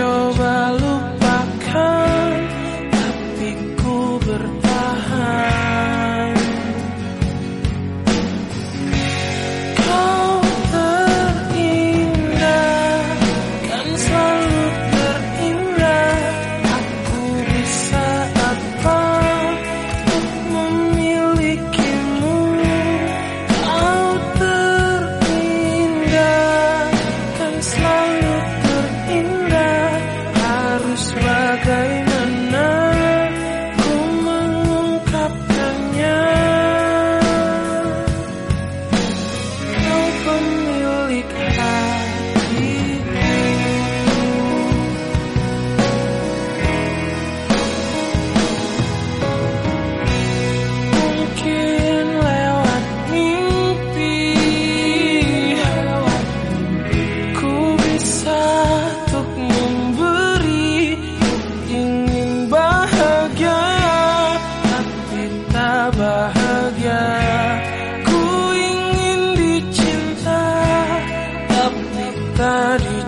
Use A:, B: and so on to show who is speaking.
A: coba lu Jaga that